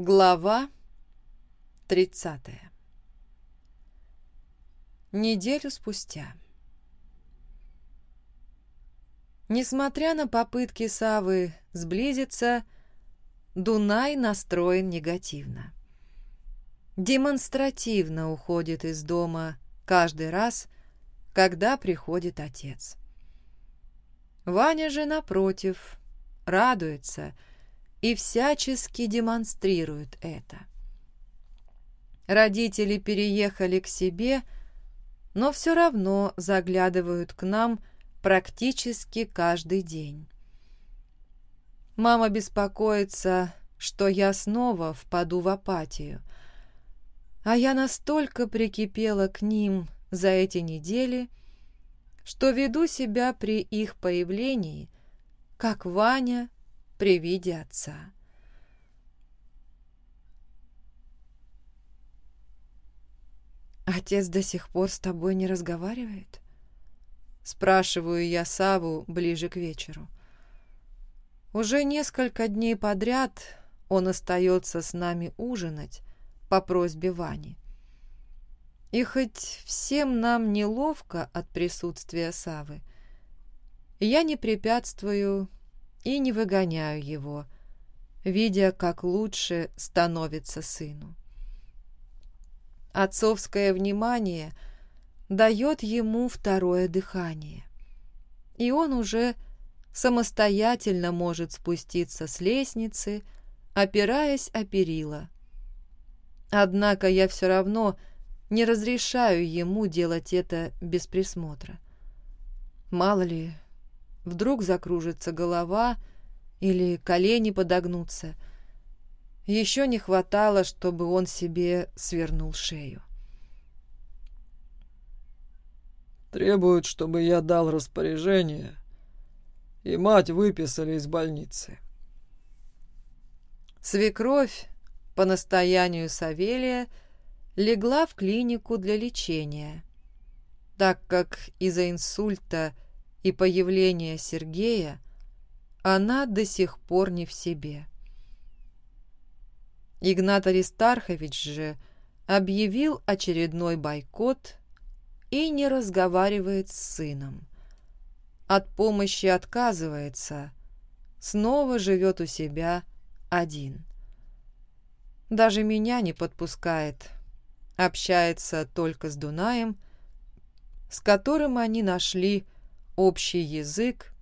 Глава 30 Неделю спустя Несмотря на попытки Савы сблизиться, Дунай настроен негативно. Демонстративно уходит из дома каждый раз, когда приходит отец. Ваня же, напротив, радуется – и всячески демонстрируют это. Родители переехали к себе, но все равно заглядывают к нам практически каждый день. Мама беспокоится, что я снова впаду в апатию, а я настолько прикипела к ним за эти недели, что веду себя при их появлении, как Ваня при виде отца. «Отец до сих пор с тобой не разговаривает?» Спрашиваю я Саву ближе к вечеру. Уже несколько дней подряд он остается с нами ужинать по просьбе Вани. И хоть всем нам неловко от присутствия Савы, я не препятствую и не выгоняю его, видя, как лучше становится сыну. Отцовское внимание дает ему второе дыхание, и он уже самостоятельно может спуститься с лестницы, опираясь о перила. Однако я все равно не разрешаю ему делать это без присмотра. Мало ли, Вдруг закружится голова или колени подогнутся. Еще не хватало, чтобы он себе свернул шею. Требуют, чтобы я дал распоряжение, и мать выписали из больницы. Свекровь по настоянию Савелия легла в клинику для лечения, так как из-за инсульта и появления Сергея она до сих пор не в себе. Игнат Аристархович же объявил очередной бойкот и не разговаривает с сыном. От помощи отказывается, снова живет у себя один. Даже меня не подпускает, общается только с Дунаем, с которым они нашли общий язык,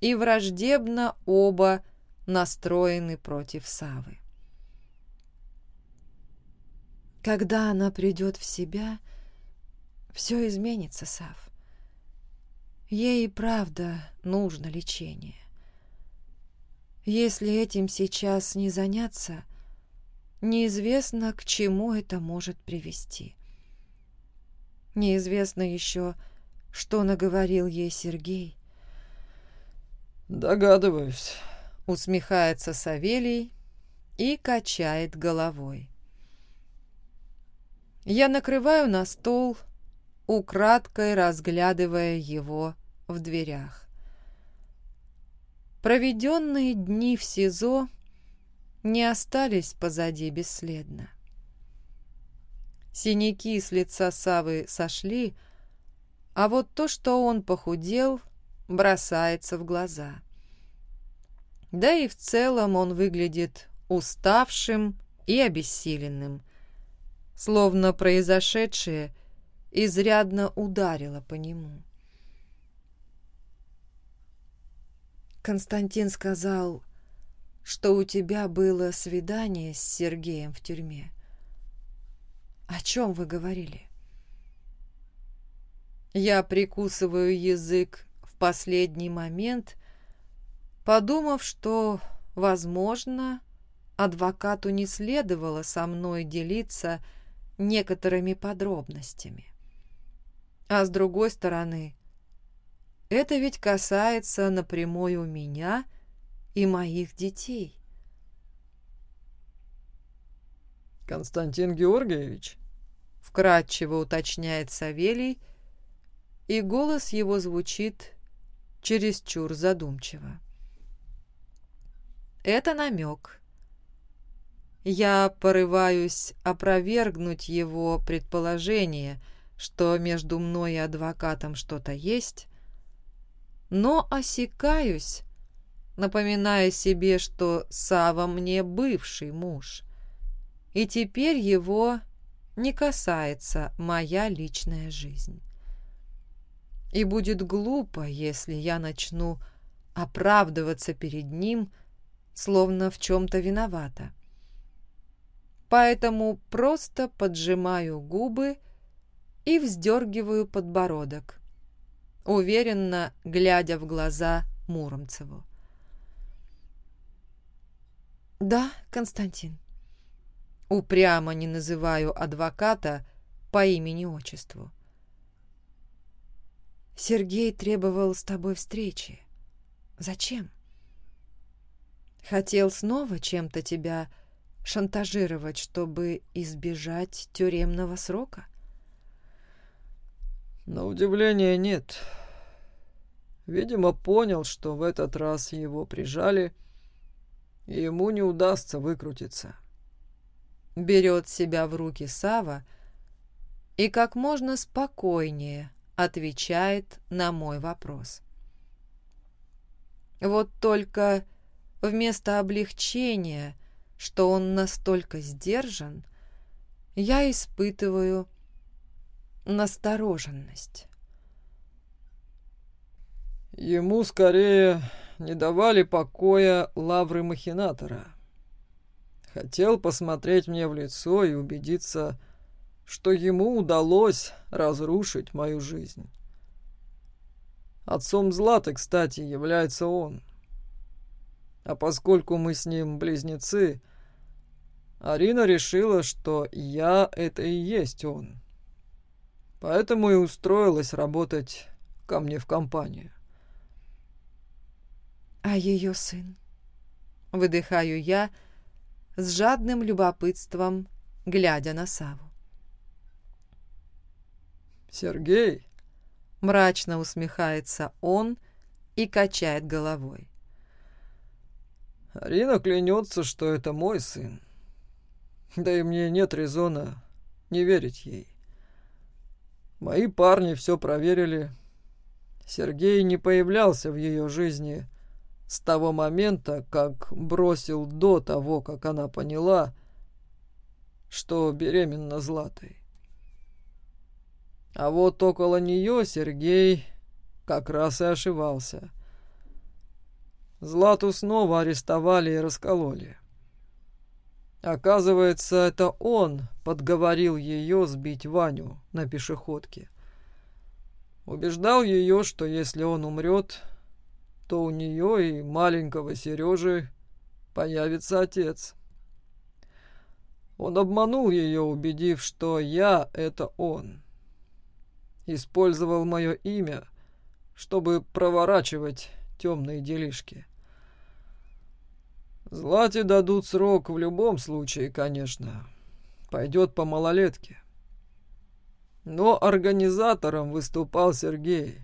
и враждебно оба настроены против Савы. Когда она придет в себя, все изменится, Сав. Ей и правда нужно лечение. Если этим сейчас не заняться, неизвестно, к чему это может привести. Неизвестно еще, что наговорил ей Сергей? «Догадываюсь», — усмехается Савелий и качает головой. Я накрываю на стол, украдкой разглядывая его в дверях. Проведенные дни в СИЗО не остались позади бесследно. Синяки с лица Савы сошли, — а вот то, что он похудел, бросается в глаза. Да и в целом он выглядит уставшим и обессиленным, словно произошедшее изрядно ударило по нему. Константин сказал, что у тебя было свидание с Сергеем в тюрьме. О чем вы говорили? Я прикусываю язык в последний момент, подумав, что, возможно, адвокату не следовало со мной делиться некоторыми подробностями. А с другой стороны, это ведь касается напрямую меня и моих детей. «Константин Георгиевич?» — вкратчиво уточняет Савелий, и голос его звучит чересчур задумчиво. Это намек. я порываюсь опровергнуть его предположение, что между мной и адвокатом что-то есть, но осекаюсь, напоминая себе, что Сава мне бывший муж, и теперь его не касается моя личная жизнь. И будет глупо, если я начну оправдываться перед ним, словно в чем-то виновата. Поэтому просто поджимаю губы и вздергиваю подбородок, уверенно глядя в глаза Муромцеву. «Да, Константин». Упрямо не называю адвоката по имени-отчеству. «Сергей требовал с тобой встречи. Зачем?» «Хотел снова чем-то тебя шантажировать, чтобы избежать тюремного срока?» На удивление нет. Видимо, понял, что в этот раз его прижали, и ему не удастся выкрутиться. Берет себя в руки Сава и как можно спокойнее отвечает на мой вопрос. Вот только вместо облегчения, что он настолько сдержан, я испытываю настороженность. Ему скорее не давали покоя лавры махинатора. Хотел посмотреть мне в лицо и убедиться, что ему удалось разрушить мою жизнь. Отцом Златы, кстати, является он. А поскольку мы с ним близнецы, Арина решила, что я — это и есть он. Поэтому и устроилась работать ко мне в компанию. «А ее сын?» Выдыхаю я с жадным любопытством, глядя на Саву. «Сергей?» Мрачно усмехается он и качает головой. Арина клянется, что это мой сын. Да и мне нет резона не верить ей. Мои парни все проверили. Сергей не появлялся в ее жизни с того момента, как бросил до того, как она поняла, что беременна Златой. А вот около нее Сергей как раз и ошивался. Злату снова арестовали и раскололи. Оказывается, это он подговорил ее сбить Ваню на пешеходке. Убеждал ее, что если он умрет, то у нее и маленького Сережи появится отец. Он обманул ее, убедив, что я — это он. Использовал мое имя, чтобы проворачивать темные делишки. Злате дадут срок в любом случае, конечно. Пойдет по малолетке. Но организатором выступал Сергей.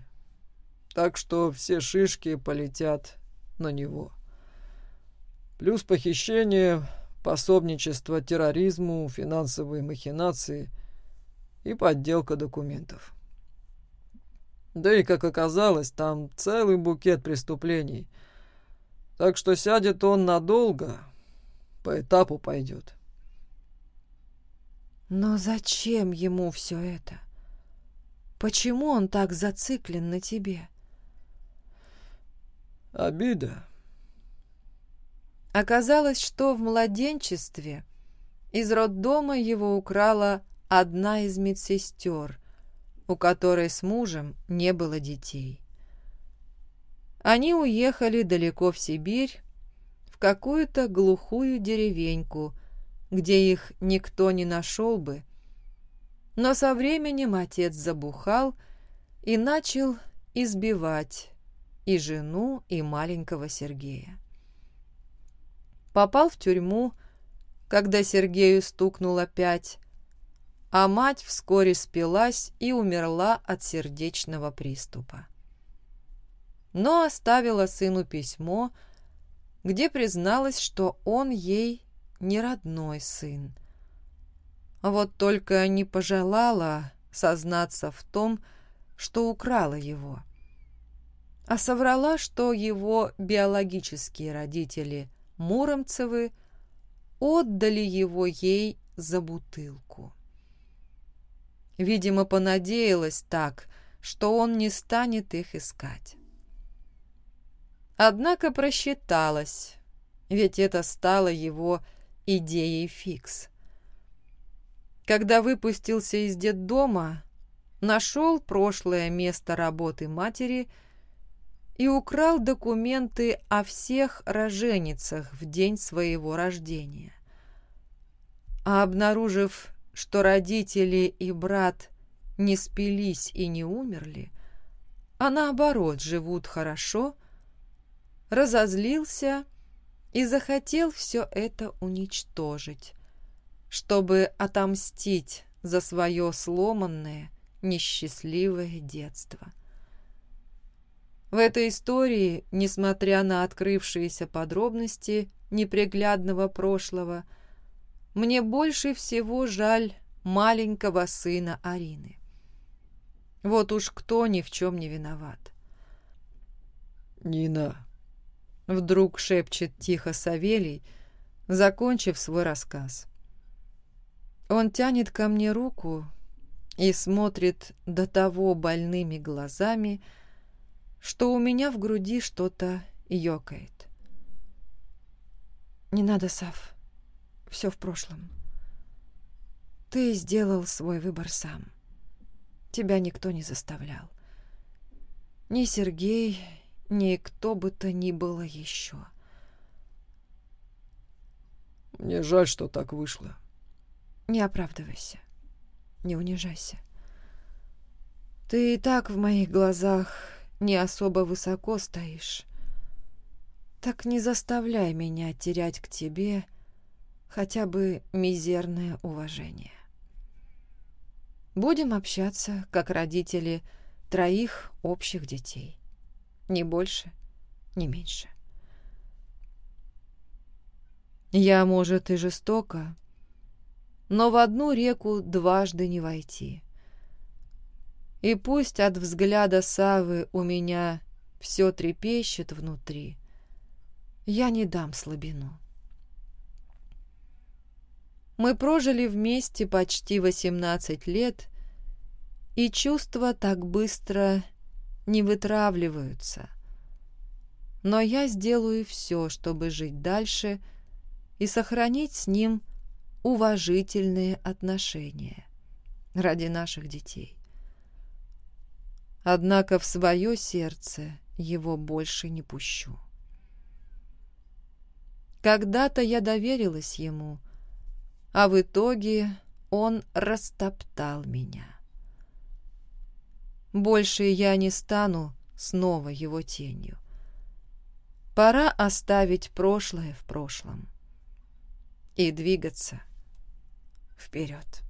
Так что все шишки полетят на него. Плюс похищение, пособничество терроризму, финансовые махинации и подделка документов. Да и, как оказалось, там целый букет преступлений – так что сядет он надолго, по этапу пойдет. Но зачем ему все это? Почему он так зациклен на тебе? Обида. Оказалось, что в младенчестве из роддома его украла одна из медсестер, у которой с мужем не было детей. Они уехали далеко в Сибирь, в какую-то глухую деревеньку, где их никто не нашел бы. Но со временем отец забухал и начал избивать и жену, и маленького Сергея. Попал в тюрьму, когда Сергею стукнуло пять, а мать вскоре спилась и умерла от сердечного приступа но оставила сыну письмо, где призналась, что он ей не родной сын. Вот только не пожелала сознаться в том, что украла его, а соврала, что его биологические родители Муромцевы отдали его ей за бутылку. Видимо, понадеялась так, что он не станет их искать. Однако просчиталась, ведь это стало его идеей фикс. Когда выпустился из детдома, нашел прошлое место работы матери и украл документы о всех роженицах в день своего рождения. А обнаружив, что родители и брат не спились и не умерли, а наоборот живут хорошо, разозлился и захотел все это уничтожить, чтобы отомстить за свое сломанное, несчастливое детство. В этой истории, несмотря на открывшиеся подробности неприглядного прошлого, мне больше всего жаль маленького сына Арины. Вот уж кто ни в чем не виноват. «Нина!» — вдруг шепчет тихо Савелий, закончив свой рассказ. Он тянет ко мне руку и смотрит до того больными глазами, что у меня в груди что-то ёкает. «Не надо, Сав», все в прошлом. Ты сделал свой выбор сам. Тебя никто не заставлял. Ни Сергей, ни кто бы то ни было еще. Мне жаль, что так вышло. Не оправдывайся. Не унижайся. Ты и так в моих глазах не особо высоко стоишь. Так не заставляй меня терять к тебе хотя бы мизерное уважение. Будем общаться, как родители троих общих детей. Ни больше, ни меньше. Я, может, и жестоко, но в одну реку дважды не войти. И пусть от взгляда Савы у меня все трепещет внутри, я не дам слабину. Мы прожили вместе почти 18 лет, и чувства так быстро не вытравливаются. Но я сделаю все, чтобы жить дальше и сохранить с ним уважительные отношения ради наших детей. Однако в свое сердце его больше не пущу. Когда-то я доверилась ему, а в итоге он растоптал меня. Больше я не стану снова его тенью. Пора оставить прошлое в прошлом и двигаться вперед.